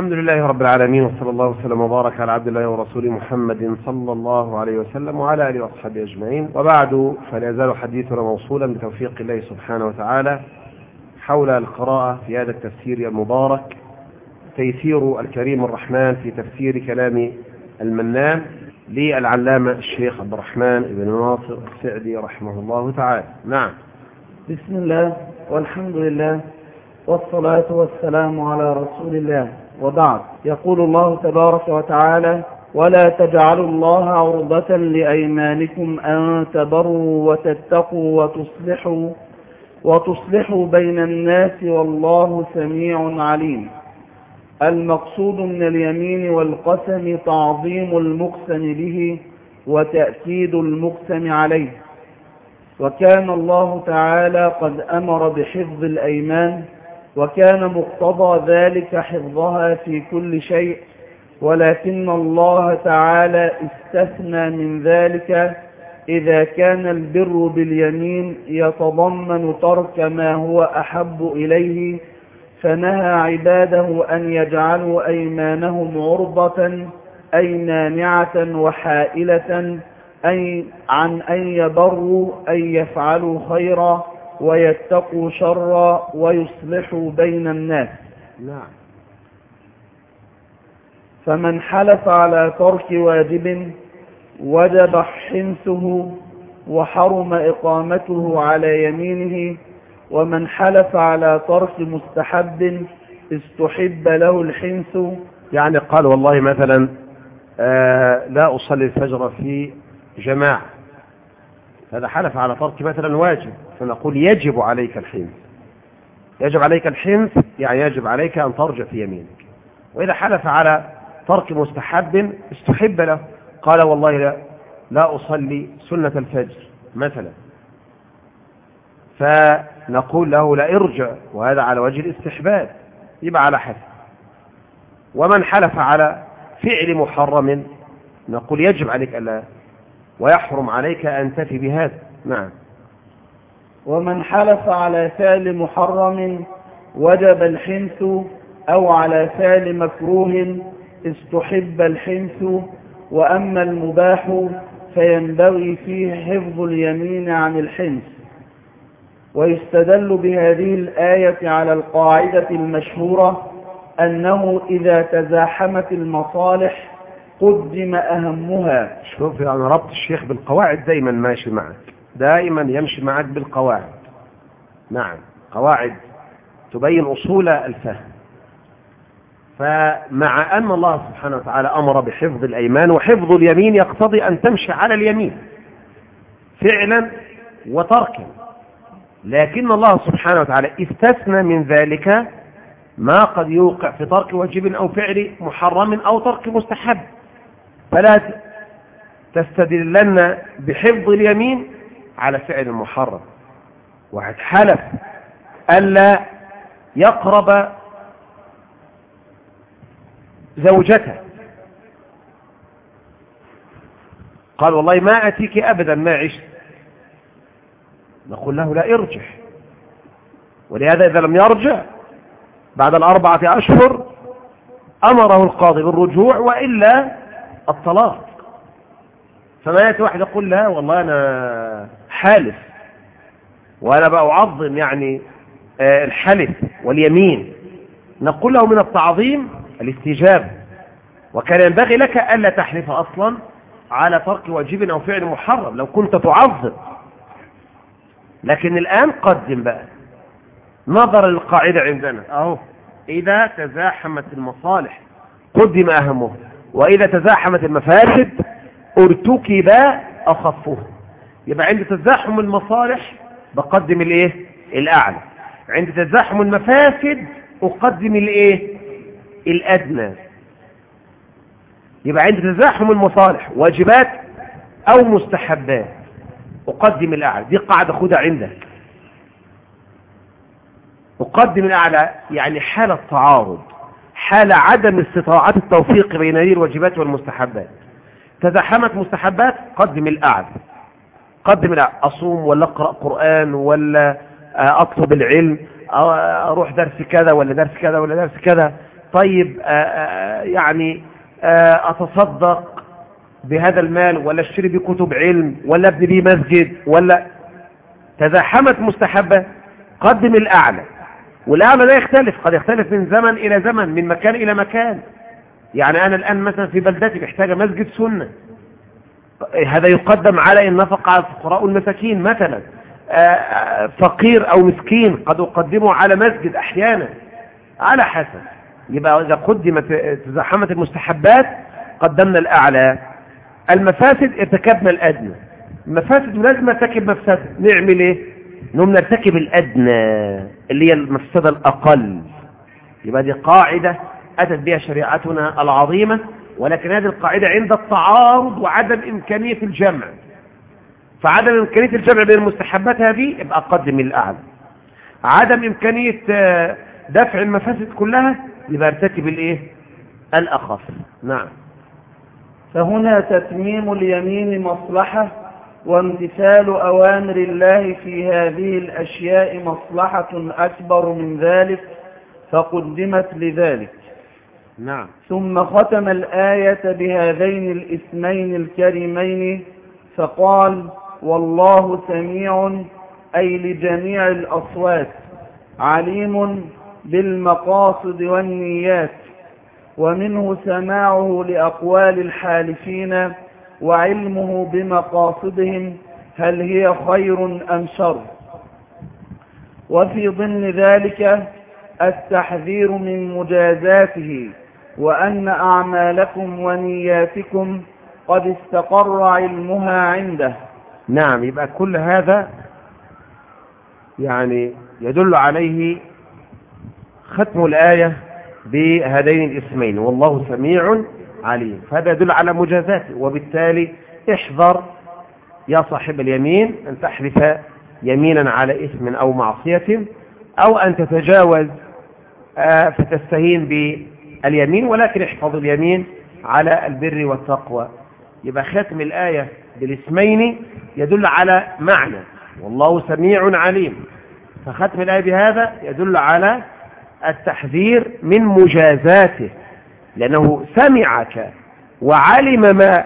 الحمد لله رب العالمين وصلى الله وسلم وبارك على عبد الله ورسوله محمد صلى الله عليه وسلم وعلى آله وأصحابه أجمعين. وبعد فلا يزال حديثنا موصولا بتوفيق الله سبحانه وتعالى حول القراءة في هذا التفسير المبارك تيسير الكريم الرحمن في تفسير كلام المنان للعلامة الشيخ عبد الرحمن بن ناصر السعدي رحمه الله تعالى. نعم. بسم الله والحمد لله والصلاة والسلام على رسول الله. وبعد. يقول الله تبارك وتعالى ولا تجعلوا الله عرضة لأيمانكم أن تبروا وتتقوا وتصلحوا وتصلحوا بين الناس والله سميع عليم. المقصود من اليمين والقسم تعظيم المقسم به وتأكيد المقسم عليه. وكان الله تعالى قد أمر بحفظ الأيمان وكان مقتضى ذلك حفظها في كل شيء ولكن الله تعالى استثنى من ذلك. إذا كان البر باليمين يتضمن ترك ما هو أحب إليه فنهى عباده أن يجعلوا أيمانهم عرضة أي مانعة وحائلة أي عن أن يبروا أن يفعلوا خيرا. ويتقوا شرا ويصلحوا بين الناس. نعم. فمن حلف على ترك واجب وجب حنسه وحرم إقامته على يمينه ومن حلف على ترك مستحب استحب له الحنس يعني قال والله مثلا آه لا أصلي الفجر في جماعة. هذا حلف على ترك مثلا واجب. فنقول يجب عليك الحنس يجب عليك الحنس يعني يجب عليك أن ترجع في يمينك. وإذا حلف على ترك مستحب استحب له. قال والله لا, لا أصلي سنة الفجر مثلا. فنقول له لا ارجع وهذا على وجه الاستحباب. يبقى على حسب. ومن حلف على فعل محرم نقول يجب عليك ألا ويحرم عليك أن تفي بهذا. نعم. ومن حلف على فعل محرم وجب الحنث أو على فعل مكروه استحب الحنث وأما المباح فينبغي فيه حفظ اليمين عن الحنث. ويستدل بهذه الآية على القاعدة المشهورة أنه إذا تزاحمت المصالح قدم أهمها. شوف يعني ربط الشيخ بالقواعد دايما ماشي معك. دائما يمشي معك بالقواعد. نعم قواعد تبين أصول الفهم. فمع أن الله سبحانه وتعالى أمر بحفظ الأيمان وحفظ اليمين يقتضي أن تمشي على اليمين فعلا وتركا. لكن الله سبحانه وتعالى استثنى من ذلك ما قد يوقع في ترك واجب أو فعل محرم أو ترك مستحب. فلا تستدلن بحفظ اليمين على فعل محرم. واحد حلف ألا يقرب زوجته. قال والله ما أتيك أبدا ما عشت. نقول له لا ارجع ولهذا إذا لم يرجع بعد الأربعة أشهر أمره القاضي بالرجوع وإلا الطلاق. فما يأتي واحد يقول لا والله أنا حالف. وأنا بقى أعظم يعني الحلف واليمين. نقول له من التعظيم الاستجابة. وكان ينبغي لك ألا تحلف أصلا على ترك واجب أو فعل محرم لو كنت تعظم. لكن الآن قدم بقى. نظر للقاعدة عندنا. أهو. إذا تزاحمت المصالح. قدم أهمه. وإذا تزاحمت المفاسد ارتكب أخفه. يبقى عند تزاحم المصالح بقدم الايه؟ الأعلى. عند تزاحم المفاسد أقدم الايه؟ الأدنى. يبقى عند تزاحم المصالح واجبات أو مستحبات أقدم الأعلى. دي قاعدة خدها عندك. أقدم الأعلى يعني حالة تعارض حال عدم استطاعة التوفيق بين هذه الواجبات والمستحبات. تزاحمت مستحبات قدم الأعلى. قدم الأعلى أصوم ولا أقرأ قرآن ولا أطلب العلم أروح درس كذا ولا درس كذا ولا درس كذا. طيب آآ يعني أتصدق بهذا المال ولا أشتري بيه كتب علم ولا أبني بيه مسجد ولا. تزاحمت مستحبة قدم الأعلى. والأعلى ده يختلف قد يختلف من زمن إلى زمن من مكان إلى مكان. يعني أنا الآن مثلا في بلدتي محتاجة مسجد سنة. هذا يقدم على النفقة على الفقراء والمساكين مثلا. فقير أو مسكين قد أقدمه على مسجد أحيانا. على حسب. يبقى إذا قدمت تزاحمت المستحبات قدمنا الأعلى. المفاسد ارتكبنا الأدنى. المفاسد لازم نرتكب مفسدة. نعمل إيه؟ نقوم نرتكب الأدنى اللي هي المفسدة الأقل. يبقى دي قاعدة أتت بها شريعتنا العظيمة. ولكن هذه القاعدة عند التعارض وعدم إمكانية الجمع. فعدم إمكانية الجمع بين المستحبات هذه يبقى قدم الأعلى. عدم إمكانية دفع المفاسد كلها يبقى ارتكب الإيه؟ الأخف نعم. فهنا تتميم اليمين مصلحة وامتثال أوامر الله في هذه الأشياء مصلحة أكبر من ذلك فقدمت لذلك. نعم. ثم ختم الآية بهذين الاسمين الكريمين فقال والله سميع أي لجميع الأصوات عليم بالمقاصد والنيات ومنه سماعه لأقوال الحالفين وعلمه بمقاصدهم هل هي خير أم شر؟ وفي ضمن ذلك التحذير من مجازاته وأن أعمالكم ونياتكم قد استقر علمها عنده. نعم يبقى كل هذا يعني يدل عليه ختم الآية بهذين الاسمين. والله سميع عليم. فهذا يدل على مجازاته وبالتالي احذر يا صاحب اليمين أن تحلف يمينا على اسم أو معصية أو أن تتجاوز فتستهين باليمين ولكن احفظ اليمين على البر والتقوى. يبقى ختم الآية بالاسمين يدل على معنى. والله سميع عليم. فختم الآية بهذا يدل على التحذير من مجازاته لأنه سمعك وعلم ما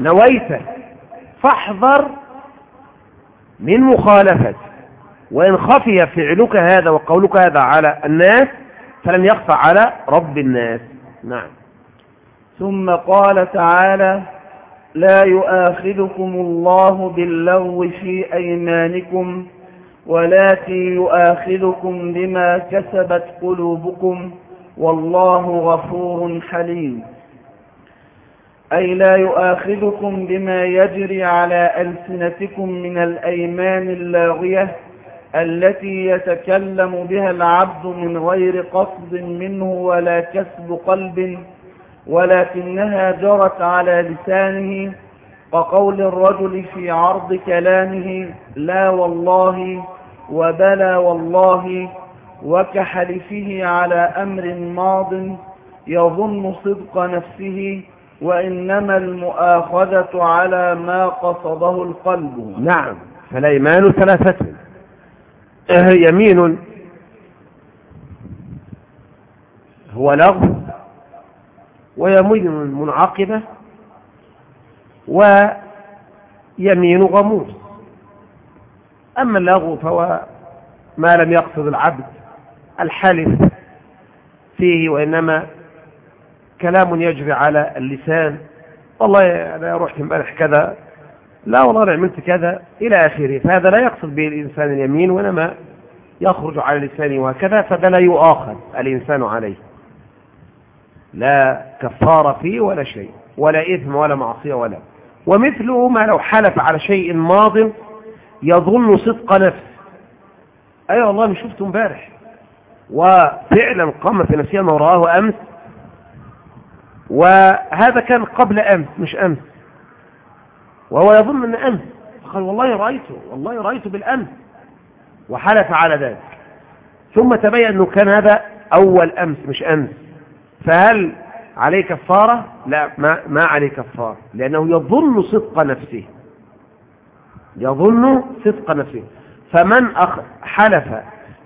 نويت فاحذر من مخالفة وإن خفي فعلك هذا وقولك هذا على الناس فلن يخفى على رب الناس. نعم. ثم قال تعالى لا يؤاخذكم الله باللغو في أيمانكم ولكن يؤاخذكم بما كسبت قلوبكم والله غفور حليم. أي لا يؤاخذكم بما يجري على ألسنتكم من الأيمان اللاغية التي يتكلم بها العبد من غير قصد منه ولا كسب قلب ولكنها جرت على لسانه كقول الرجل في عرض كلامه لا والله وبلى والله وكحلفه على أمر ماض يظن صدق نفسه وإنما المؤاخذة على ما قصده القلب. نعم فالأيمان ثلاثة. يمين. هو لغو ويمين منعقبة ويمين غموس. أما اللغو فهو ما لم يقصد العبد الحلف فيه وإنما كلام يجري على اللسان. والله أنا رحت امبارح كذا لا والله أنا عملت كذا إلى آخره فهذا لا يقصد به الإنسان اليمين وإنما يخرج على لسانه وهكذا فهذا لا يؤاخذ الإنسان عليه. لا كفارة فيه ولا شيء ولا إثم ولا معصية ولا. ومثله ما لو حلف على شيء ماض يظن صدق نفس أي والله مش شفته امبارح. وفعلا قام في نفسه ما رآه أمس. وهذا كان قبل أمس مش أمس. وهو يظن أن أمس قال والله رأيته والله رأيته بالأمس وحلف على ذلك. ثم تبين أنه كان هذا أول أمس مش أمس. فهل عليه كفارة؟ لا ما, ما عليه كفارة. لأنه يظن صدق نفسه. يظن صدق نفسه. فمن حلف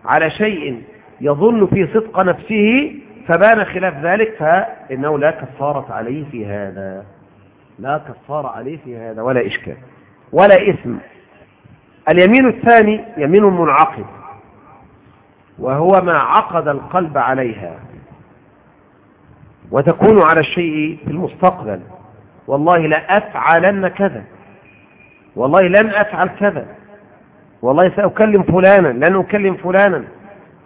على شيء يظن في صدق نفسه فبان خلاف ذلك فإنه لا كفارة عليه في هذا. لا كفارة عليه في هذا ولا إشكال. ولا إثم. اليمين الثاني يمين منعقد. وهو ما عقد القلب عليها. وتكون على الشيء في المستقبل. والله لا أفعلن كذا. والله لن أفعل كذا. والله سأكلم فلانا. لن أكلم فلانا.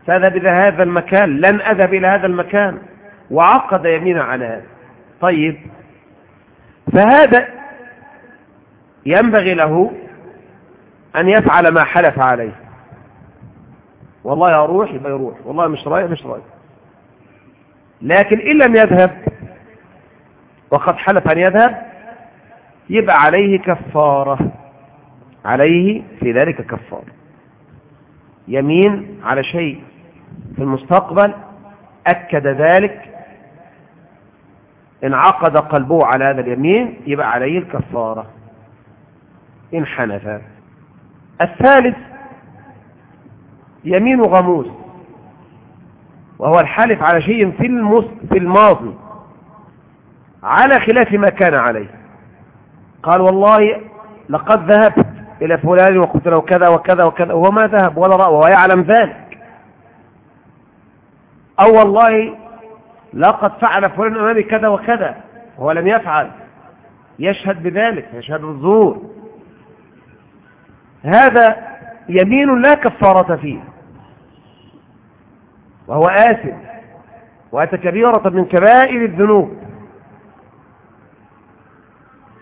سأذهب إلى هذا المكان. لن أذهب إلى هذا المكان. وعقد يمينا على. هذا طيب فهذا ينبغي له أن يفعل ما حلف عليه. والله أروح يبقى يروح والله مش رايح مش رايح. لكن إن لم يذهب وقد حلف أن يذهب يبقى عليه كفارة عليه في ذلك كفارة. يمين على شيء في المستقبل أكد ذلك إن عقد قلبه على هذا اليمين يبقى عليه الكفارة. إن حنث الثالث يمين غموس. وهو الحالف على شيء في في الماضي. على خلاف ما كان عليه. قال والله لقد ذهبت إلى فلان وقلت له كذا وكذا وكذا وهو ما ذهب ولا رأى وهو يعلم ذلك. أو والله لقد فعل فلان أمامي كذا وكذا وهو لم يفعل. يشهد بذلك يشهد بالزور هذا يمين لا كفارة فيه. وهو آثم وأتى كبيرة من كبائر الذنوب.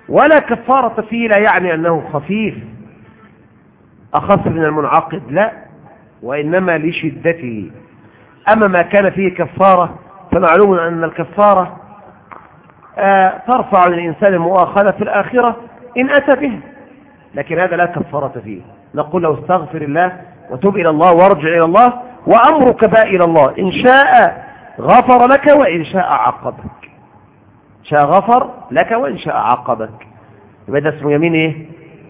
ولا كفارة فيه لا يعني أنه خفيف أخف من المنعقد لا. وإنما لشدته. أما ما كان فيه كفارة فمعلوم أن الكفارة آه ترفع عن الإنسان المؤاخذة في الآخرة إن أتى به. لكن هذا لا كفارة فيه. نقول له استغفر الله وتب إلى الله وارجع إلى الله وأمرك بقى إلى الله. إن شاء غفر لك وإن شاء عقبك شاء غفر لك وإن شاء عقبك يبقى ده اسمه يمين إيه؟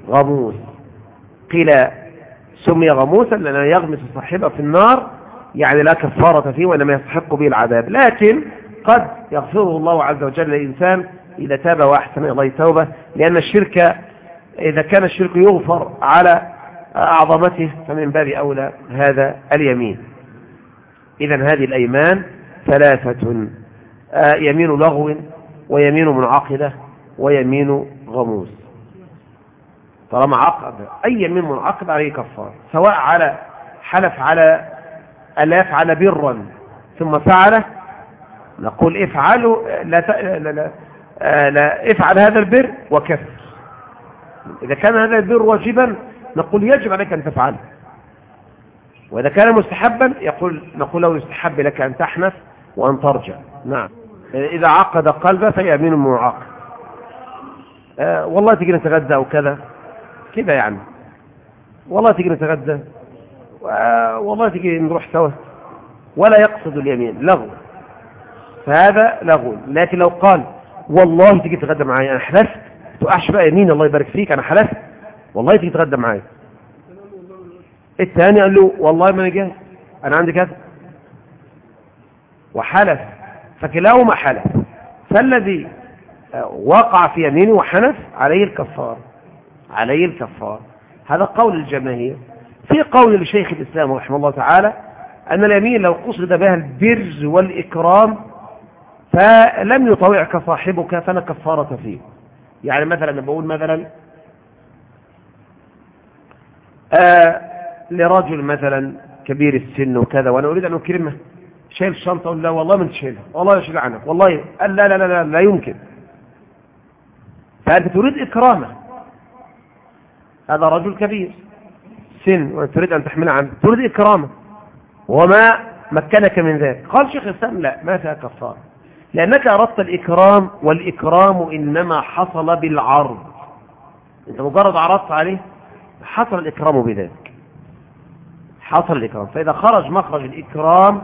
غموس. قيل سمي غموسا لأنه يغمس صاحبه في النار يعني لا كفارة فيه وإنما يستحق به العذاب. لكن قد يغفره الله عز وجل للإنسان إذا تاب وأحسن الله توبة لأن الشرك إذا كان الشرك يغفر على أعظمته فمن باب أولى هذا اليمين. إذا هذه الأيمان ثلاثة آه، يمين لغو ويمين منعقدة ويمين غموس. طالما عقد أي يمين منعقد عليه كفار سواء على حلف على ألا يفعل برا ثم فعله؟ نقول افعلوا لا, لا, لا, آه، لا افعل هذا البر وكفر. إذا كان هذا البر واجبا نقول يجب عليك أن تفعله. وإذا كان مستحبا يقول نقول له يستحب لك أن تحنث وأن ترجع. نعم. إذا عقد قلبه فيأمين معاقد آه والله تيجي نتغدى أو كذا؟ يعني؟ والله تيجي نتغدى؟ والله تيجي نروح سوا. ولا يقصد اليمين لغو. فهذا لغو. لكن لو قال والله تيجي تتغدى معي أنا حلفت. تقعش بقى يمين الله يبارك فيك أنا حلفت. والله تيجي تتغدى معي الثاني قال له والله ما أنا جاهز أنا عندي كذا. وحلف. فكلاهما حلف. فالذي وقع في يمينه وحنف عليه الكفار عليه الكفار هذا قول الجماهير. في قول لشيخ الإسلام رحمه الله تعالى أن اليمين لو قصد بها البر والإكرام فلم يطوعك صاحبك فلا كفارة فيه. يعني مثلا بقول مثلا آه لرجل مثلا كبير السن وكذا وأنا أريد أن أكرمه شايل الشنطة أقول لا والله ما تشيلها والله أشيل عنك والله قال لا لا لا لا, لا يمكن. فأنت تريد إكرامه. هذا رجل كبير. سن وتريد أن تحمله عنه تريد اكرامه وما مكنك من ذلك. قال شيخ الإسلام لا ما فيها كفاره لأنك أردت الإكرام والإكرام إنما حصل بالعرض. انت مجرد عرضت عليه حصل الإكرام بذلك. حصل الإكرام. فإذا خرج مخرج الإكرام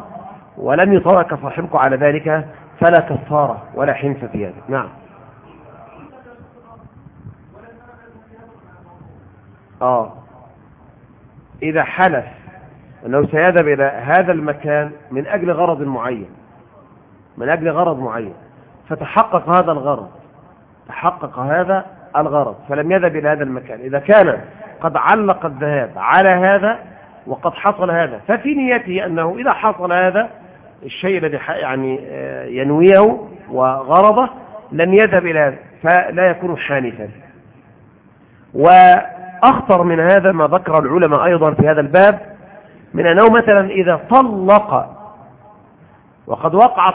ولم يطرق صاحبك على ذلك فلا كفارة ولا حنف في هذا. نعم. آه. إذا حلف أنه سيذهب إلى هذا المكان من أجل غرض معين من أجل غرض معين. فتحقق هذا الغرض تحقق هذا الغرض فلم يذهب إلى هذا المكان. إذا كان قد علق الذهاب على هذا وقد حصل هذا ففي نيته أنه إذا حصل هذا الشيء الذي يعني آه، ينويه وغرضه لن يذهب إلى هذا فلا يكون حانثا. وأخطر من هذا ما ذكر العلماء أيضا في هذا الباب من أنه مثلا إذا طلق وقد وقع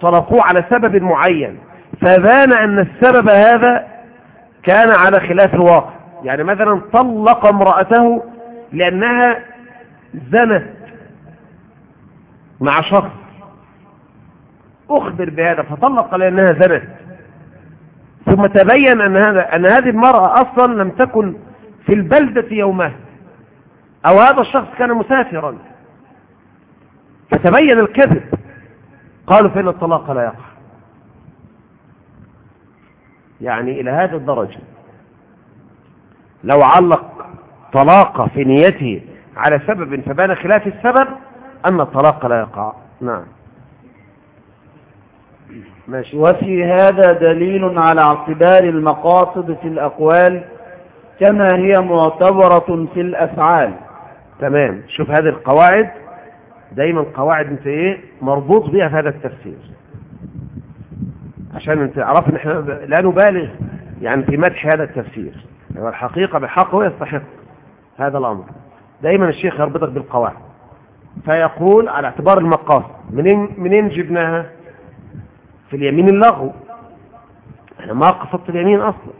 طلقوه على سبب معين فبان أن السبب هذا كان على خلاف الواقع. يعني مثلا طلق امرأته لأنها زنت مع شخص أخبر بهذا فطلق لأنها زنت. ثم تبين أن, هذا أن هذه المرأة أصلا لم تكن في البلدة يومها أو هذا الشخص كان مسافرا. فتبين الكذب. قالوا فإن الطلاق لا يقع. يعني إلى هذه الدرجة. لو علق طلاق في نيته على سبب فبان خلاف السبب أن الطلاق لا يقع. نعم. ماشي. وفي هذا دليل على اعتبار المقاصد في الأقوال كما هي معتبرة في الأفعال. تمام؟ شوف هذه القواعد. دايما قواعد أنت إيه؟ مربوط بها في هذا التفسير. عشان أنت عرف ان إحنا لا نبالغ يعني في مدح هذا التفسير. يعني الحقيقة بحق هو يستحق هذا الأمر. دايما الشيخ يربطك بالقواعد. فيقول على اعتبار المقاصد منين منين جبناها؟ في اليمين اللغو. أنا ما قصدت اليمين أصلا.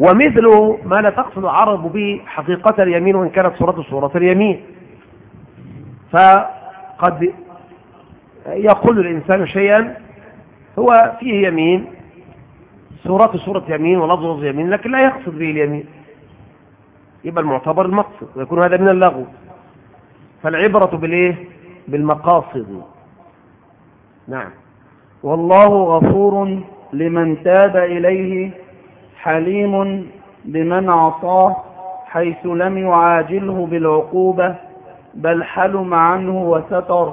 ومثله ما لا تقصد العرب به حقيقة اليمين وإن كانت صورته صورة اليمين. فقد يقول الإنسان شيئا هو فيه يمين صورته صورة يمين ولفظه يمين لكن لا يقصد به اليمين. يبقى المعتبر المقصد ويكون هذا من اللغو. فالعبرة بالإيه؟ بالمقاصد. نعم. والله غفور لمن تاب إليه حليم بمن عصاه حيث لم يعاجله بالعقوبة بل حلم عنه وستر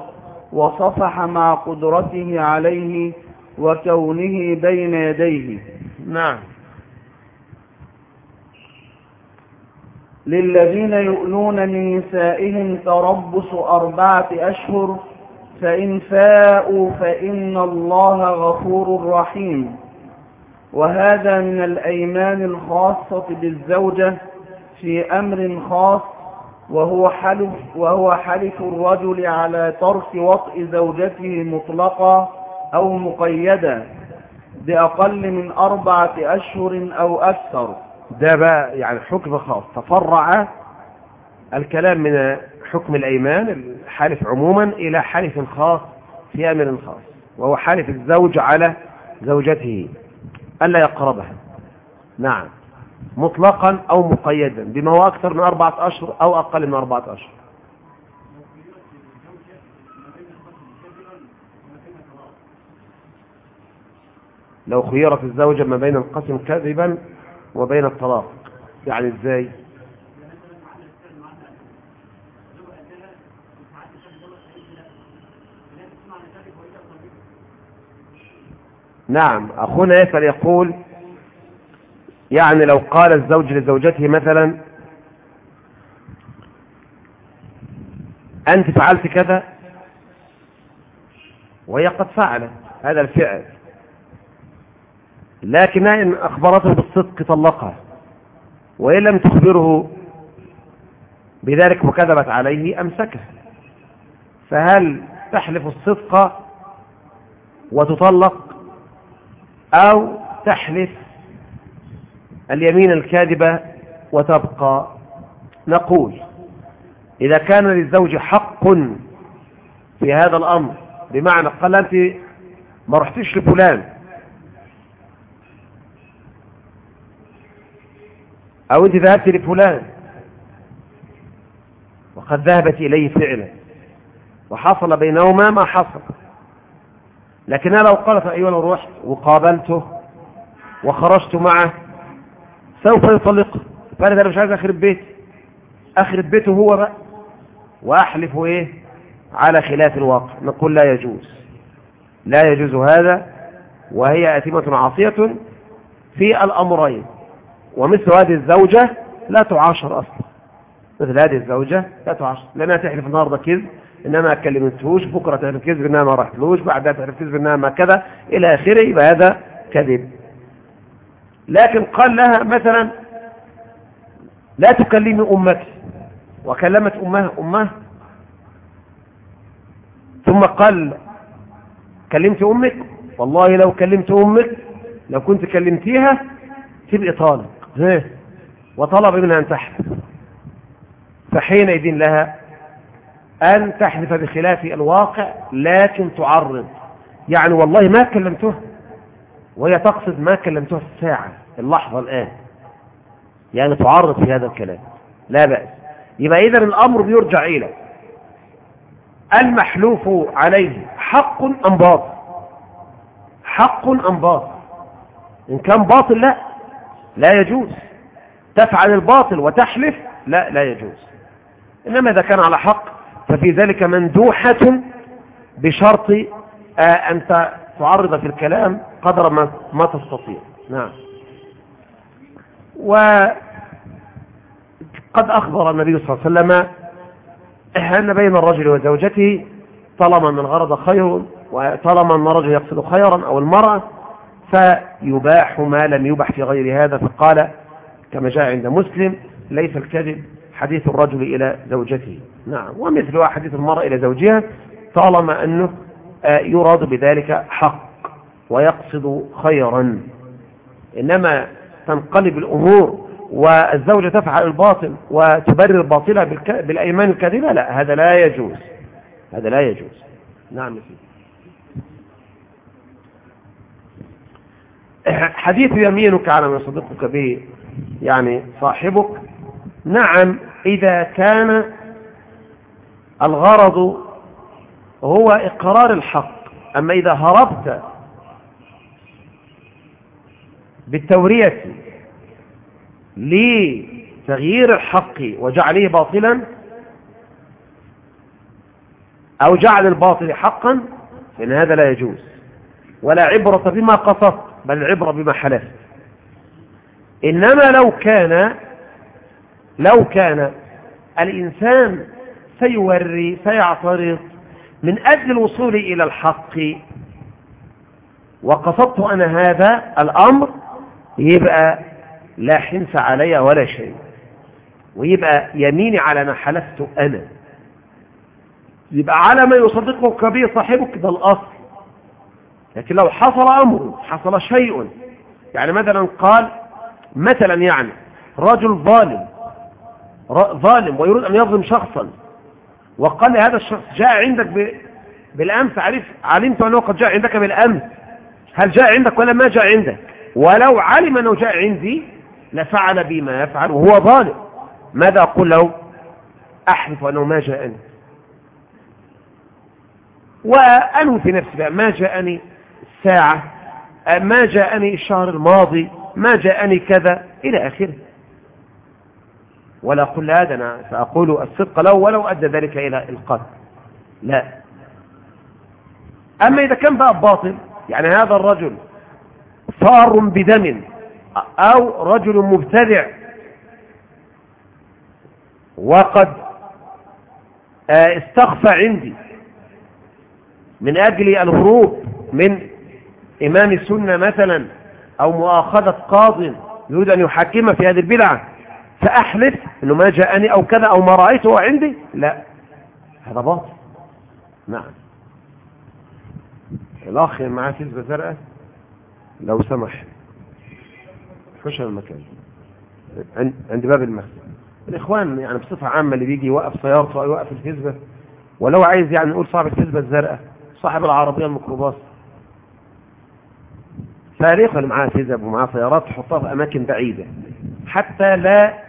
وصفح مع قدرته عليه وكونه بين يديه. نعم. للذين يؤلون من نسائهم تربص أربعة أشهر فإن فاءوا فإن الله غفور رحيم. وهذا من الأيمان الخاصة بالزوجة في أمر خاص وهو حلف, وهو حلف الرجل على ترك وطء زوجته مطلقا أو مقيدا بأقل من أربعة أشهر أو أكثر. ده بقى يعني حكم خاص. تفرع الكلام من حكم الأيمان الحالف عموما إلى حلف خاص في أمر خاص وهو حالف الزوج على زوجته. ألا يقربها. نعم. مطلقا أو مقيدا. بما هو أكثر من أربعة أشهر أو أقل من أربعة أشهر. لو خيرت الزوجة ما بين القسم كذبا وبين الطلاق. يعني إزاي؟ نعم أخونا يسأل يقول يعني لو قال الزوج لزوجته مثلا أنت فعلت كذا؟ وهي قد فعلت هذا الفعل. لكنها إن أخبرته بالصدق طلقها وإن لم تخبره بذلك وكذبت عليه أمسكه فهل تحلف الصدق وتطلق؟ أو تحلف اليمين الكاذبة وتبقى. نقول إذا كان للزوج حق في هذا الأمر بمعنى قال أنت ما رحتش لفلان. أو أنت ذهبت لفلان. وقد ذهبت إليه فعلا. وحصل بينهما ما حصل. لكنها لو قالت أيوة لو رحت وقابلته وخرجت معه سوف يطلقه فأنا أنا مش عايز أخرب بيت أخرب بيته هو بقى. وأحلف إيه؟ على خلاف الواقع. نقول لا يجوز. لا يجوز هذا وهي أثمة عاصية في الأمرين. ومثل هذه الزوجة لا تعاشر أصلا. مثل هذه الزوجة لا تعاشر. لأنها تحلف النهاردة كذب. إنما ما كلمتهوش بكرة تحلف كذب إنها ما رحتلوش بعدها تحلف كذب إنها ما كذا إلى آخره يبقى هذا كذب. لكن قال لها مثلا لا تكلمي أمك. وكلمت أمها أمها. ثم قال كلمت أمك؟ والله لو كلمت أمك لو كنت كلمتيها تبقي طالق. وطلب منها أن تحلف. فحينئذ لها أن تحلف بخلاف الواقع لكن تعرض. يعني والله ما كلمتها وهي تقصد ما كلمتها الساعة اللحظة الآن. يعني تعرض في هذا الكلام. لا بأس. يبقى إذا الأمر بيرجع إلى المحلوف عليه حق أم باطل؟ حق أم باطل؟ إن كان باطل لا لا يجوز. تفعل الباطل وتحلف لا لا يجوز. إنما إذا كان على حق ففي ذلك مندوحة بشرط آه، أن تعرض في الكلام قدر ما, ما تستطيع. نعم. وقد أخبر النبي صلى الله عليه وسلم أن بين الرجل وزوجته طالما من غرض خير وطالما أن الرجل يقصد خيرا أو المرأة فيباح ما لم يبح في غير هذا فقال كما جاء عند مسلم ليس الكذب حديث الرجل إلى زوجته. نعم. ومثلها حديث المرأة إلى زوجها طالما أنه آه، يراد بذلك حق ويقصد خيرا. إنما تنقلب الأمور والزوجة تفعل الباطل وتبرر باطلها بالأيمان الكاذبة لا هذا لا يجوز. هذا لا يجوز. نعم حديث يمينك على ما يصدقك به يعني صاحبك. نعم إذا كان الغرض هو إقرار الحق أما إذا هربت بالتورية لتغيير الحق وجعله باطلا أو جعل الباطل حقا فإن هذا لا يجوز. ولا عبرة بما قصدت بل العبرة بما حلفت. إنما لو كان لو كان الإنسان سيوري سيعترض من أجل الوصول إلى الحق وقصدت أنا هذا الأمر يبقى لا حنس علي ولا شيء ويبقى يميني على ما حلفت أنا. يبقى على ما يصدقك به صاحبك ده الأصل. لكن لو حصل أمر حصل شيء يعني مثلا قال مثلا يعني رجل ظالم ظالم ويريد أن يظلم شخصا. وقال هذا الشخص جاء عندك بالأمس عرف علمت أنه قد جاء عندك بالأمس. هل جاء عندك ولا ما جاء عندك؟ ولو علم أنه جاء عندي لفعل بي ما يفعل وهو ظالم. ماذا أقول له؟ أحلف أنه ما جاءني. وأنه في نفسي ما جاءني الساعة ما جاءني الشهر الماضي ما جاءني كذا إلى آخره. ولا أقول هذا أنا سأقول الصدق له ولو أدى ذلك إلى القتل لا. أما إذا كان بقى باطل يعني هذا الرجل فار بدم أو رجل مبتدع وقد آه، استخفى عندي من أجل الهروب من إمام السنة مثلا أو مؤاخذة قاض يريد أن يحكم في هذه البدعة. فأحلف أنه ما جاءني أو كذا أو ما رأيته عندي؟ لا. هذا باطل. نعم. الأخ معاه كذبة زرقاء لو سمح. خش المكان. عند باب المسجد. الإخوان يعني بصفة عامة اللي بيجي يوقف سيارته أو يوقف الكذبة ولو عايز يعني نقول صاحب الكذبة الزرقاء صاحب العربية الميكروباص. فالإخوة اللي معاه كذب ومعاه سيارات تحطها في أماكن بعيدة. حتى لا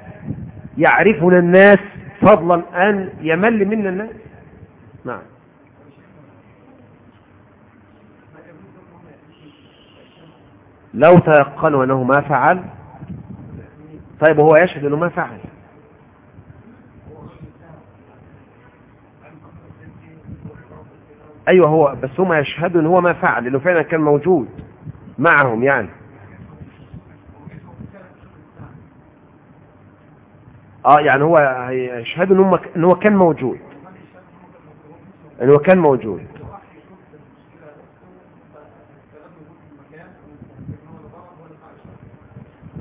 يعرفنا الناس فضلا أن يمل منا الناس. نعم. لو تيقنوا أنه ما فعل طيب هو يشهد أنه ما فعل. أيوه هو بس هم يشهدوا أنه هو ما فعل لأنه فعلا كان موجود معهم يعني. آه يعني هو يشهدوا إن إن هو كان موجود. إن هو كان موجود.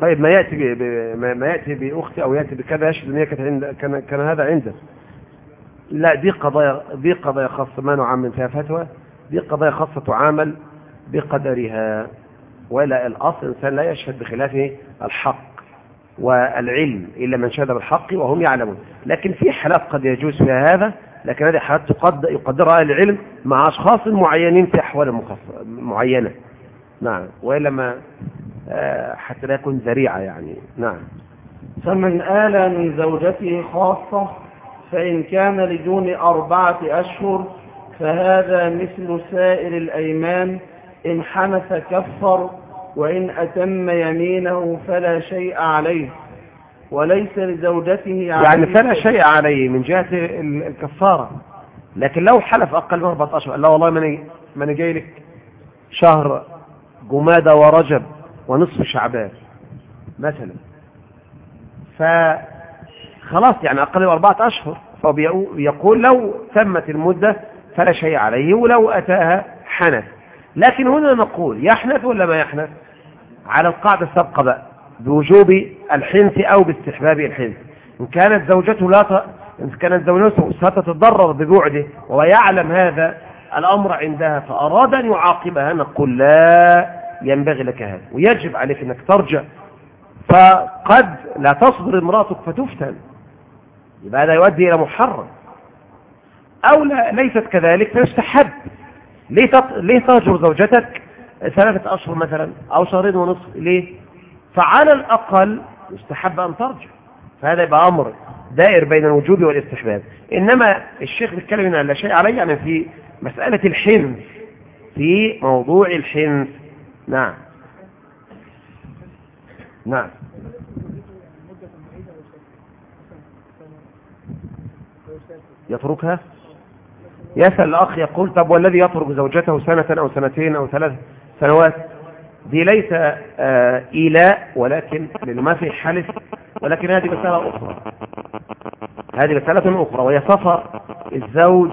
طيب ما يأتي ما يأتي باختي أو يأتي بكذا يشهد إن هي كانت عند... كان كان هذا عنده. لا دي قضايا دي قضايا خاصة. ما نعمم فيها فتوى. دي قضايا خاصة تعامل بقدرها. ولا الأصل الإنسان لا يشهد بخلاف الحق. والعلم إلا من شهد بالحق وهم يعلمون. لكن في حالات قد يجوز فيها هذا لكن هذه حالات تقدر يقدرها العلم مع أشخاص معينين في أحوال مخصصة معينة. نعم. وإلا ما آه، حتى لا يكون ذريعة يعني. نعم. فمن آل من زوجته خاصة فإن كان لدون أربعة أشهر فهذا مثل سائر الأيمان إن حنث كفر وإن أتم يمينه فلا شيء عليه وليس لزوجته عليه يعني فلا شيء. عليه من جهة ال- الكفارة. لكن لو حلف أقل من أربعة أشهر قال لا والله ماني ماني جاي لك شهر جمادة ورجب ونصف شعبان مثلا. فخلاص يعني أقل من أربعة أشهر فيقول لو تمت المدة فلا شيء عليه ولو أتاها حنث لكن هنا نقول يحنث ولا ما يحنث؟ على القاعدة السابقة بقى بوجوب الحنث أو باستحباب الحنث. إن كانت زوجته لا ت... إن كانت زوجته ستتضرر ببعده وهو يعلم هذا الأمر عندها فأراد أن يعاقبها نقول لا ينبغي لك هذا ويجب عليك أنك ترجع. فقد لا تصبر امرأتك فتفتن. يبقى هذا يؤدي إلى محرم. أو لا ليست كذلك فيستحب. ليه. ليه تهجر زوجتك ثلاثة أشهر مثلا أو شهرين ونصف ليه؟ فعلى الأقل يستحب أن ترجع. فهذا يبقى أمر دائر بين الوجوب والاستحباب. إنما الشيخ بيتكلم هنا لا شيء عليه يعني في مسألة الحنث في موضوع الحنث. نعم. نعم. يتركها؟ يسأل الأخ يقول طب والذي يترك زوجته سنة أو سنتين أو ثلاث سنوات. دي ليس آه إيلاء ولكن لأنه ما في حلف ولكن هذه مسألة أخرى. هذه مسألة أخرى وهي سفر الزوج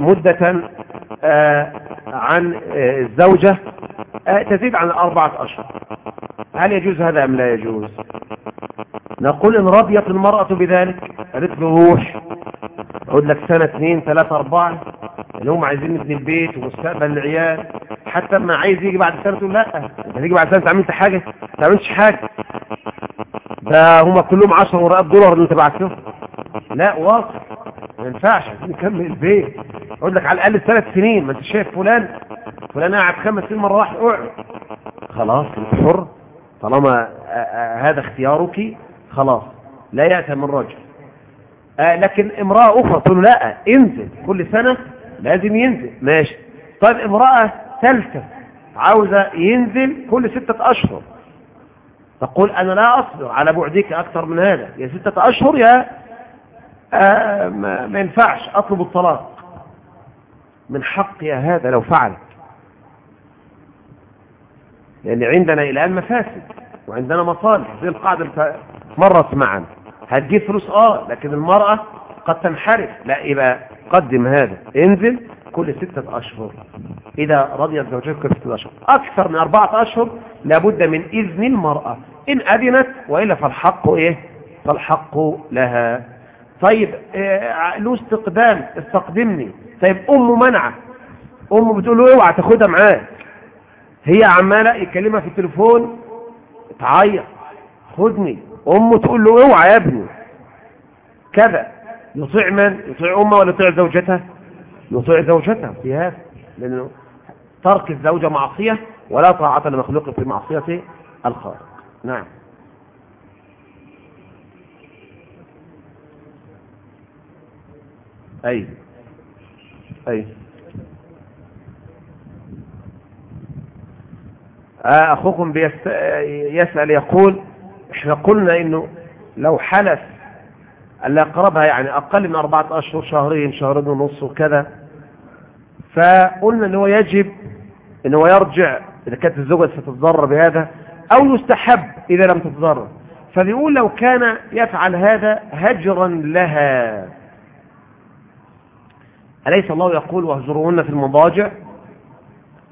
مدة آه عن آه الزوجة تزيد عن أربعة أشهر. هل يجوز هذا أم لا يجوز؟ نقول إن رضيت المرأة بذلك قالت له روح عود لك سنة اثنين ثلاثة أربعة اللي هم عايزين نبني البيت ومستقبل العيال. حتى ما عايز يجي بعد سنة تقول لا انت هتيجي بعد سنة عملت حاجة؟ ما حاجة. ده هم كلهم 10 ورقات دولار اللي انت بعتهم. لا واصل ما ينفعش. نكمل البيت. أقول لك على الأقل ثلاث سنين. ما انت شايف فلان فلان قاعد خمس سنين مرة واحدة اقعد. خلاص انت حر. طالما آه، آه، هذا اختيارك خلاص. لا يأتي من رجل. آه لكن امرأة أخرى تقول لا انزل كل سنة لازم ينزل. ماشي. طيب امرأة ثالثة عاوزة ينزل كل ستة أشهر. تقول أنا لا أصبر على بعدك أكثر من هذا. يا ستة أشهر يا آه ما, ينفعش. أطلب الطلاق. من حقي هذا لو فعل لأن عندنا الآن مفاسد وعندنا مصالح. زي القاعدة مرت معنا. هتجيب فلوس آه لكن المرأة قد تنحرف. لا يبقى قدم هذا إنزل كل ستة أشهر. إذا رضيت زوجتك كل ستة أشهر. أكثر من أربعة أشهر لابد من إذن المرأة. إن أذنت وإلا فالحق إيه؟ فالحق لها. طيب إيه له استقدام. استقدمني. طيب أمه منعه أمه بتقول له اوعى تاخدها معاك هي عمالة يكلمها في التليفون. تعيط. خدني. أمه تقول له اوعى يا ابني. كذا. يطيع من؟ يطيع أمه ولا يطيع زوجته؟ يطيع زوجته في هذا لأنه ترك الزوجة معصية ولا طاعة لمخلوق في معصية الخالق. نعم. أي. أي. آه أخوكم بيست... يسأل يقول إحنا قلنا إنه لو حلف اللي اقربها يعني أقل من أربعة أشهر شهرين شهرين ونص وكذا فقلنا ان هو يجب ان هو يرجع إذا كانت الزوجة ستتضرر بهذا أو يستحب إذا لم تتضرر. فبيقول لو كان يفعل هذا هجرا لها. أليس الله يقول واهجرهن في المضاجع؟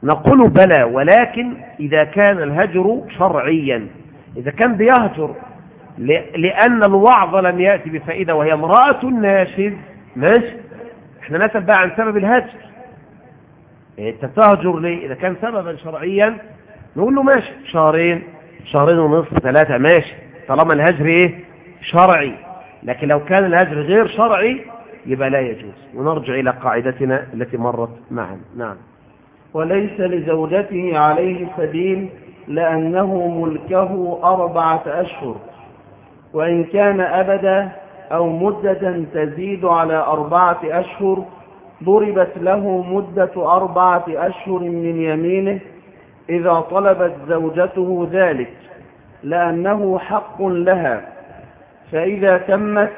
نقول بلى ولكن إذا كان الهجر شرعيا. إذا كان بيهجر لأن الوعظ لم يأتي بفائدة وهي امرأة ناشز ماشي؟ إحنا نسأل بقى عن سبب الهجر. إيه، أنت تهجر ليه؟ إذا كان سببا شرعيا نقول له ماشي شهرين شهرين ونصف ثلاثة ماشي. طالما الهجر إيه؟ شرعي. لكن لو كان الهجر غير شرعي يبقى لا يجوز. ونرجع إلى قاعدتنا التي مرت معا. نعم. وليس لزوجته عليه سبيل لأنه ملكه أربعة أشهر وإن كان أبدا أو مدة تزيد على أربعة أشهر ضربت له مدة أربعة أشهر من يمينه إذا طلبت زوجته ذلك لأنه حق لها فإذا تمت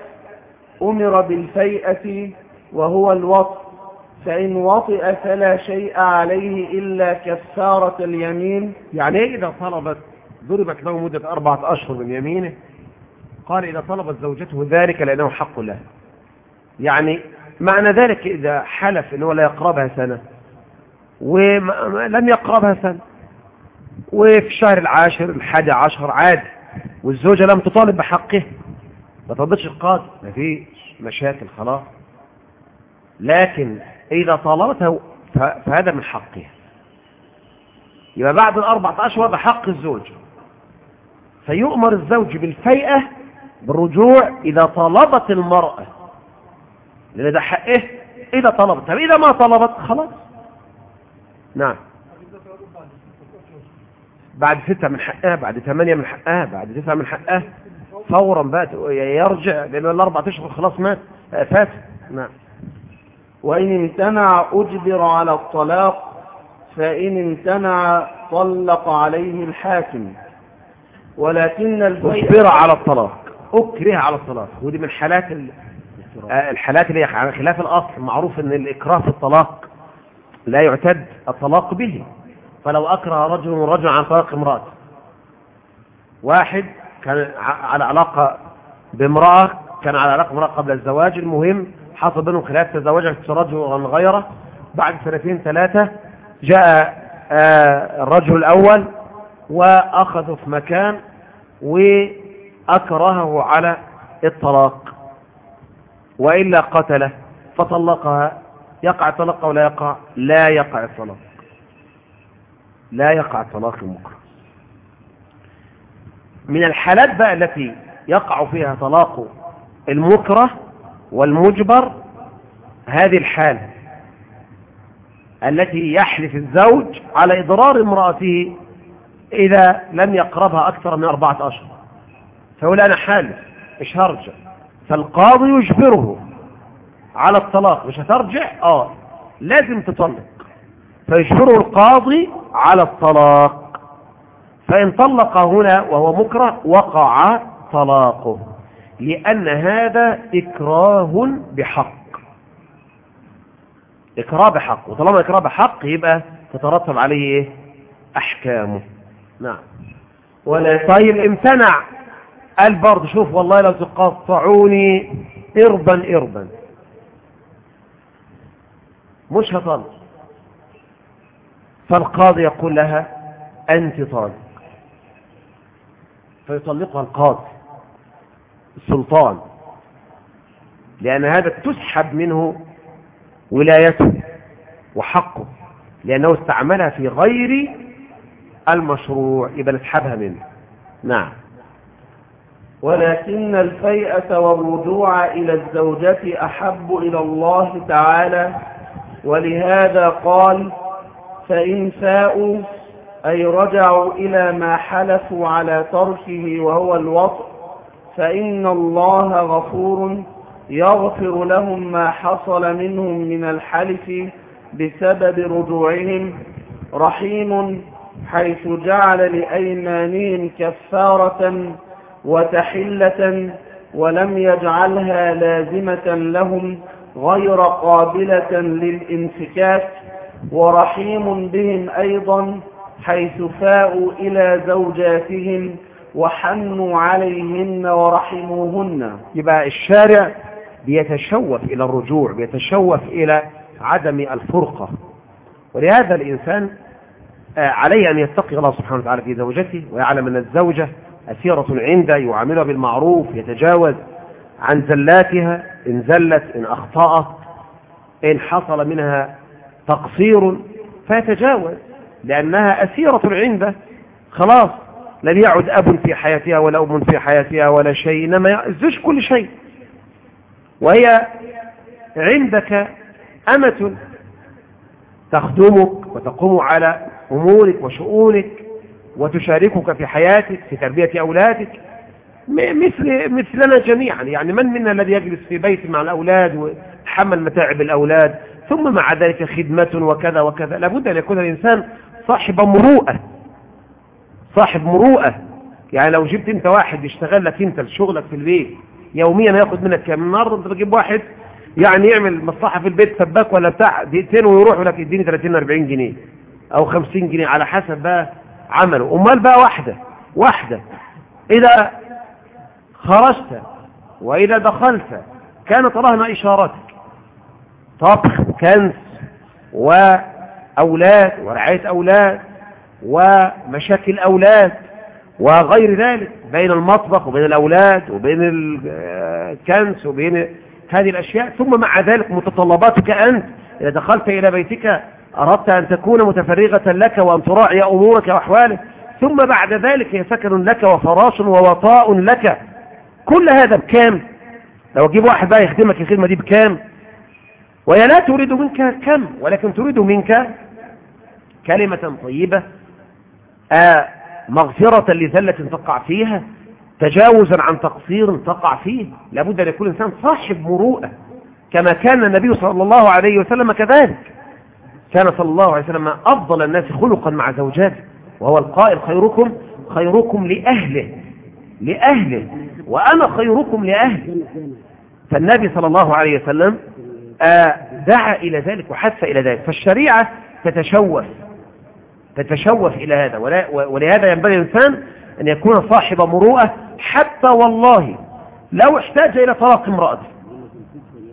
أمر بالفيئة وهو الوطء فإن وطئ فلا شيء عليه إلا كفارة اليمين. يعني إيه إذا طلبت ضربت له مدة أربعة أشهر من يمينه؟ قال إذا طلبت زوجته ذلك لأنه حق له. يعني معنى ذلك إذا حلف أنه لا يقربها سنة ولم يقربها سنة. وفي الشهر العاشر الحادي عشر عادي والزوجة لم تطالب بحقه. ما طلبتش القاضي. ما فيش مشاكل خلاص. لكن إذا طالبته فهذا من حقها يبقى بعد الأربعة أشهر بحق الزوج. فيؤمر الزوج بالفيئة بالرجوع إذا طلبت المرأة. لأن ده حقه إذا طلبت طب إذا ما طلبت خلاص. نعم. بعد ستة من حقها بعد ثمانية من حقها بعد تسعة من حقها فورا بقى يرجع لأن الأربعة أشهر خلاص مات فات. نعم. وإن امتنع أجبر على الطلاق فإن امتنع طلق عليه الحاكم. ولكن أجبر على الطلاق. أكره على الطلاق. ودي من حالات الحالات اللي على خلاف الأصل. معروف أن الإكراه في الطلاق لا يعتد الطلاق به. فلو أكره رجل رجل عن طلاق امرأة. واحد كان على علاقة بامرأة كان على علاقة بامرأة قبل الزواج المهم حصل بينهم خلاف تزوجها رجلا غيره. بعد سنتين ثلاثة جاء آه، الرجل الأول وأخذه في مكان وأكرهه على الطلاق وإلا قتله فطلقها. يقع الطلاق ولا يقع؟ لا يقع الطلاق لا يقع الطلاق المكره من الحالات بقى التي يقع فيها طلاق المكره والمجبر هذه الحالة التي يحلف الزوج على إضرار امرأته إذا لم يقربها أكثر من أربعة أشهر. فيقول أنا حالف مش هرجع. فالقاضي يجبره على الطلاق مش هترجع؟ آه لازم تطلق. فيجبره القاضي على الطلاق. فإن طلق هنا وهو مكره وقع طلاقه. لأن هذا إكراه بحق. إكراه بحق. وطالما إكراه بحق يبقى تترتب عليه إيه؟ أحكامه. نعم. ولا طيب امتنع. قال برضه شوف والله لو تقطعوني إربا إربا مش هطلق فالقاضي يقول لها أنت طالق. فيطلقها القاضي. السلطان لأن هذا تسحب منه ولايته وحقه لأنه استعملها في غير المشروع يبقى نسحبها منه. نعم. ولكن الفيئة والرجوع إلى الزوجة أحب إلى الله تعالى ولهذا قال فإن فاءوا أي رجعوا إلى ما حلفوا على تركه وهو الوطء فإن الله غفور يغفر لهم ما حصل منهم من الحلف بسبب رجوعهم رحيم حيث جعل لأيمانهم كفارة وتحلة ولم يجعلها لازمة لهم غير قابلة للانفكاك ورحيم بهم أيضا حيث فاءوا إلى زوجاتهم وحنوا عليهن ورحموهن. يبقى الشارع بيتشوف إلى الرجوع بيتشوف إلى عدم الفرقة. ولهذا الإنسان آه، عليه أن يتقي الله سبحانه وتعالى في زوجته ويعلم أن الزوجة أسيرة عنده يعاملها بالمعروف يتجاوز عن زلاتها إن زلت إن أخطأت إن حصل منها تقصير فيتجاوز لأنها أسيرة عنده خلاص لن يعد أب في حياتها ولا أم في حياتها ولا شيء إنما الزوج كل شيء. وهي عندك أمة تخدمك وتقوم على أمورك وشؤونك وتشاركك في حياتك في تربية أولادك. مثل مثلنا جميعا. يعني من منا الذي يجلس في بيت مع الأولاد ويتحمل متاعب الأولاد؟ ثم مع ذلك خدمة وكذا وكذا. لابد أن يكون الإنسان صاحب مروءة صاحب مروءة. يعني لو جبت انت واحد يشتغل لك انت لشغلك في البيت يوميا ياخد منك كام مرة انت تجيب واحد يعني يعمل مصلحة في البيت سباك ولا بتاع دقيقتين ويروح لك يديني 30 40 جنيه أو 50 جنيه على حسب بقى عمله. أمال بقى واحدة واحدة. إذا خرجت وإذا دخلت كانت رهن اشارتك طبخ وكنس واولاد ورعاية أولاد ومشاكل أولاد وغير ذلك بين المطبخ وبين الأولاد وبين الكنس وبين هذه الأشياء. ثم مع ذلك متطلباتك أنت إذا دخلت إلى بيتك أردت أن تكون متفرغة لك وأن تراعي أمورك وأحوالك. ثم بعد ذلك هي سكن لك وفراش ووطاء لك. كل هذا بكام؟ لو أجيب واحد بقى يخدمك الخدمة دي بكام؟ وهي لا تريد منك كم ولكن تريد منك كلمة طيبة آه مغفرة لذلة تقع فيها تجاوزا عن تقصير تقع فيه. لابد أن يكون الإنسان صاحب مروءة كما كان النبي صلى الله عليه وسلم كذلك. كان صلى الله عليه وسلم أفضل الناس خلقا مع زوجاته وهو القائل خيركم خيركم لأهله لأهله وأنا خيركم لأهله فالنبي صلى الله عليه وسلم آه، دعا إلى ذلك وحث إلى ذلك. فالشريعة تتشوف. تتشوف إلى هذا. ولهذا ينبغي الإنسان أن يكون صاحب مروءة حتى والله لو احتاج إلى طلاق امرأته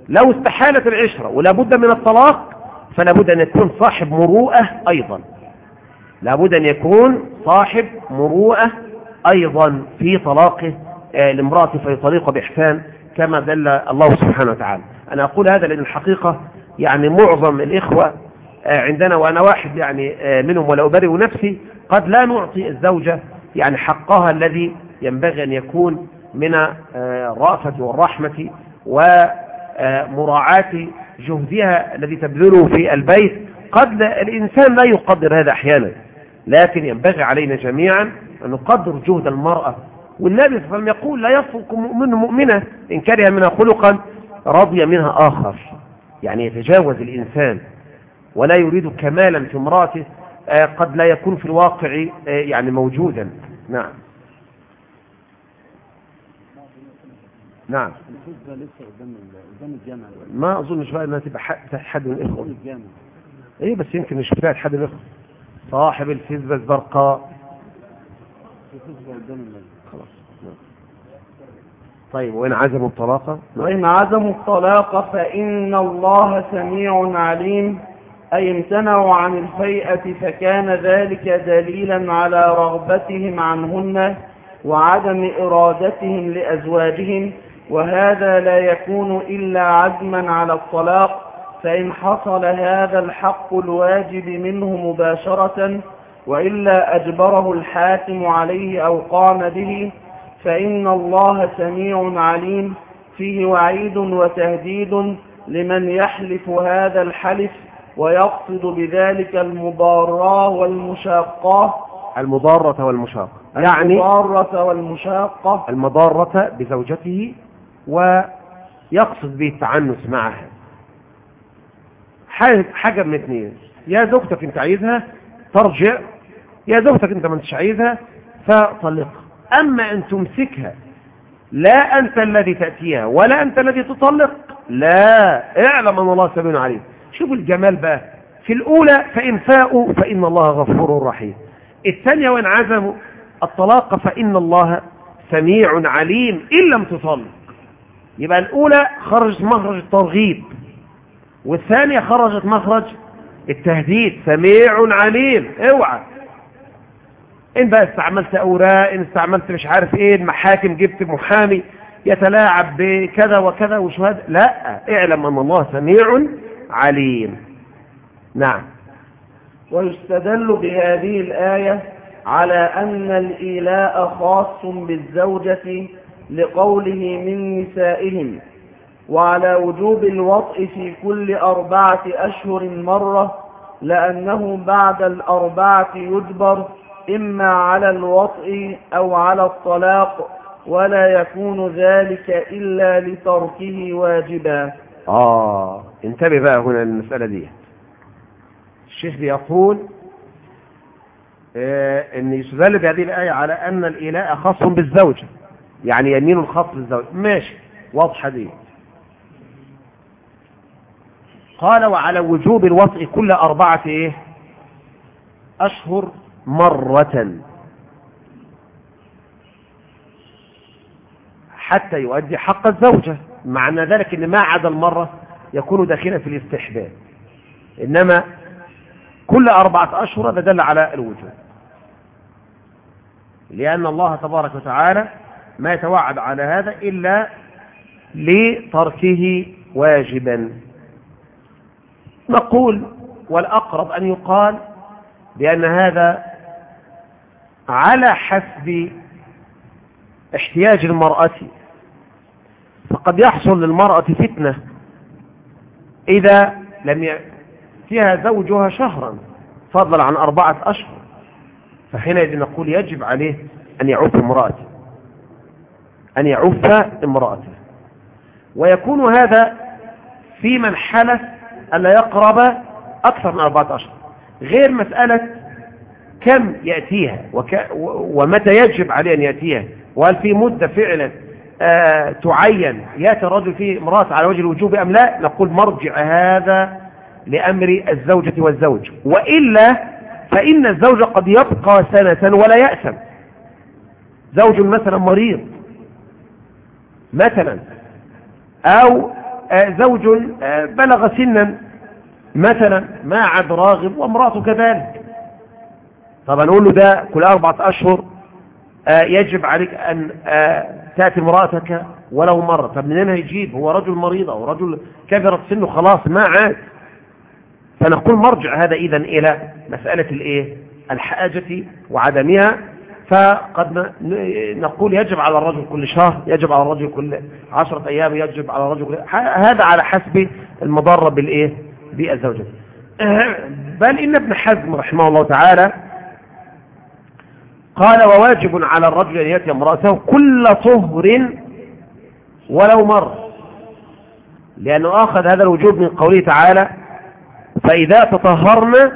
لو استحالت العشرة ولا بد من الطلاق فلا بد أن يكون صاحب مروءة أيضا. لا بد أن يكون صاحب مروءة أيضا في طلاقه آه، لامرأة فيطلق بإحسان كما دل الله سبحانه وتعالى. أنا أقول هذا لأن الحقيقة يعني معظم الإخوة عندنا وأنا واحد يعني آه، منهم ولا أبرئ نفسي قد لا نعطي الزوجة يعني حقها الذي ينبغي أن يكون من الرأفة والرحمة ومراعاة جهدها الذي تبذله في البيت. قد الإنسان لا يقدر هذا أحيانا لكن ينبغي علينا جميعا أن نقدر جهد المرأة. والنبي صلى الله عليه وسلم يقول لا يفرق مؤمن مؤمنة إن كره منها خلقا رضي منها آخر. يعني يتجاوز الإنسان. ولا يريد كمالا في امرأته آه، قد لا يكون في الواقع آه، يعني موجودا. نعم. نعم. ما اظنش بقى أنها تبقى حد من الإخوة. إيه بس يمكن مش بتاعت حد من الإخوة. صاحب الفزبة الزرقاء. خلاص. طيب وإن عزموا الطلاق. وإن عزموا الطلاق فإن الله سميع عليم. أي امتنعوا عن الفيئة فكان ذلك دليلا على رغبتهم عنهن وعدم إرادتهم لأزواجهم وهذا لا يكون إلا عزما على الطلاق فإن حصل هذا الحق الواجب منه مباشرة وإلا أجبره الحاكم عليه أو قام به فإن الله سميع عليم فيه وعيد وتهديد لمن يحلف هذا الحلف ويقصد بذلك المضارة والمشاقة. المضارة والمشاقة. يعني المضارة والمشاقة. المضارة بزوجته ويقصد به التعنس معها. حاجة من اثنين. يا زوجتك انت عايزها ترجع. يا زوجتك انت ما انتش عايزها فطلقها أما أن تمسكها لا أنت الذي تأتيها ولا أنت الذي تطلق. لا اعلم أن الله سبحانه عليك شوف الجمال بقى. في الأولى فإن فاءوا فإن الله غفور رحيم. الثانية وإن عزموا؟ الطلاق فإن الله سميع عليم إن لم تطلق يبقى الأولى خرجت مخرج الترغيب. والثانية خرجت مخرج التهديد. سميع عليم. اوعى. إن بقى استعملت أوراق إن استعملت مش عارف إيه المحاكم جبت محامي يتلاعب بكذا وكذا وشهاد لا اعلم أن الله سميع عليم. نعم. ويستدل بهذه الآية على أن الإيلاء خاص بالزوجة لقوله من نسائهم وعلى وجوب الوطء في كل أربعة أشهر مرة لأنه بعد الأربعة يجبر إما على الوطء أو على الطلاق ولا يكون ذلك إلا لتركه واجبا. آه انتبه بقى هنا المسألة دي الشيخ بيقول آه إن يستدل بهذه الآية على أن الإيلاء خاص بالزوجة يعني يمين الخاص بالزوجة ماشي واضحة دي. قال وعلى وجوب الوطء كل أربعة إيه؟ أشهر مرة. حتى يؤدي حق الزوجة. معنى ذلك إن ما عدا المرة يكون داخلا في الاستحباب. إنما كل أربعة أشهر هذا دل على الوجوب. لأن الله تبارك وتعالى ما يتوعد على هذا إلا لتركه واجبا. نقول والأقرب أن يقال بأن هذا على حسب احتياج المرأة فقد يحصل للمرأة فتنة إذا لم يأتيها زوجها شهرا فضلا عن أربعة أشهر فحينئذ نقول يجب عليه أن يعف امرأته أن يعف امرأته ويكون هذا في من حلف ألا يقرب أكثر من أربعة أشهر غير مسألة كم يأتيها. ومتى يجب عليه أن يأتيها وهل في مدة فعلا تعين يأتي الرجل فيه امرأة على وجه الوجوب أم لا؟ نقول مرجع هذا لأمر الزوجة والزوج. وإلا فإن الزوج قد يبقى سنة ولا يأسم زوج مثلا مريض مثلا أو آه زوج آه بلغ سنا مثلا ما عاد راغب وامرأته كذلك. طب نقول له ده كل أربعة أشهر آه يجب عليك أن آه تأتي امرأتك ولو مرة. طب منين هيجيب هو رجل مريض أو رجل كبرت سنه خلاص ما عاد. فنقول مرجع هذا إذا إلى مسألة الإيه؟ الحاجة وعدمها. فقد نقول يجب على الرجل كل شهر يجب على الرجل كل عشرة أيام يجب على الرجل كل هذا على حسب المضرة بالإيه؟ بالزوجة. بل إن ابن حزم رحمه الله تعالى قال وواجب على الرجل أن يأتي امرأته كل طهر ولو مرة لأنه أخذ هذا الوجوب من قوله تعالى فإذا تطهرن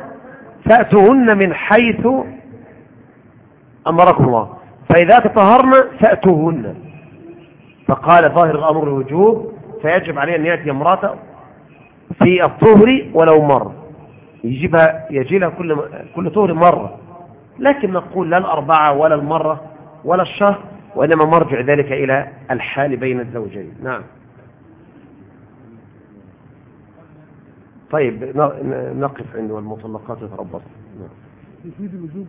فأتوهن من حيث أمركم الله. فإذا تطهرن فأتوهن. فقال ظاهر الأمر الوجوب فيجب عليه أن يأتي امرأته في الطهر ولو مرة يجيبها يجي كل كل طهر مرة لكن نقول لا الأربعة ولا المرة ولا الشهر وإنما مرجع ذلك إلى الحال بين الزوجين. نعم. طيب نقف عند المطلقات يتربص نعم. الوجوب؟